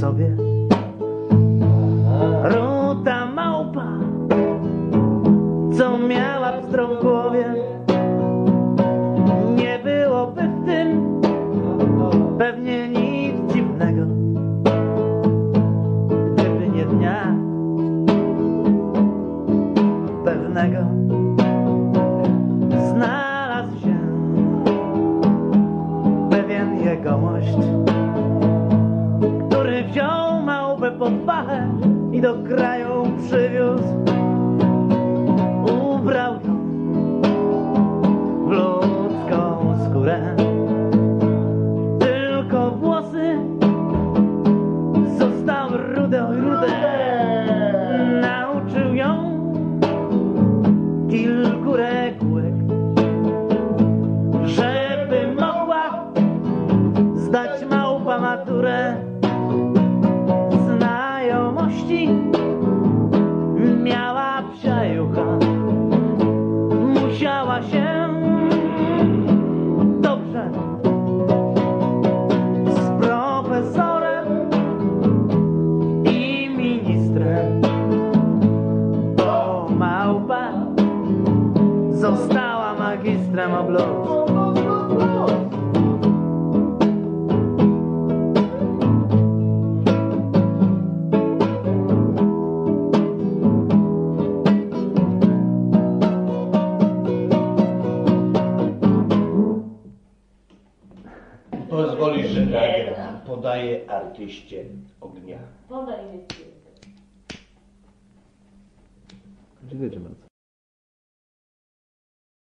sobie. Ruta małpa, co miała pstrą głowie. Nie byłoby w tym pewnie nic dziwnego, gdyby nie dnia pewnego się jegomość, który wziął małpę pod pachę i do kraju przywiózł. Ubrał ją w ludzką skórę. Tylko włosy zostały rude, oj rude. Nauczył ją kilku regułek, żeby mogła zdać małpa maturę. Została magistrem obląd. Pozwolisz, że nagram. Podaję artyście ognia. Podaj mi. Dziękuję bardzo.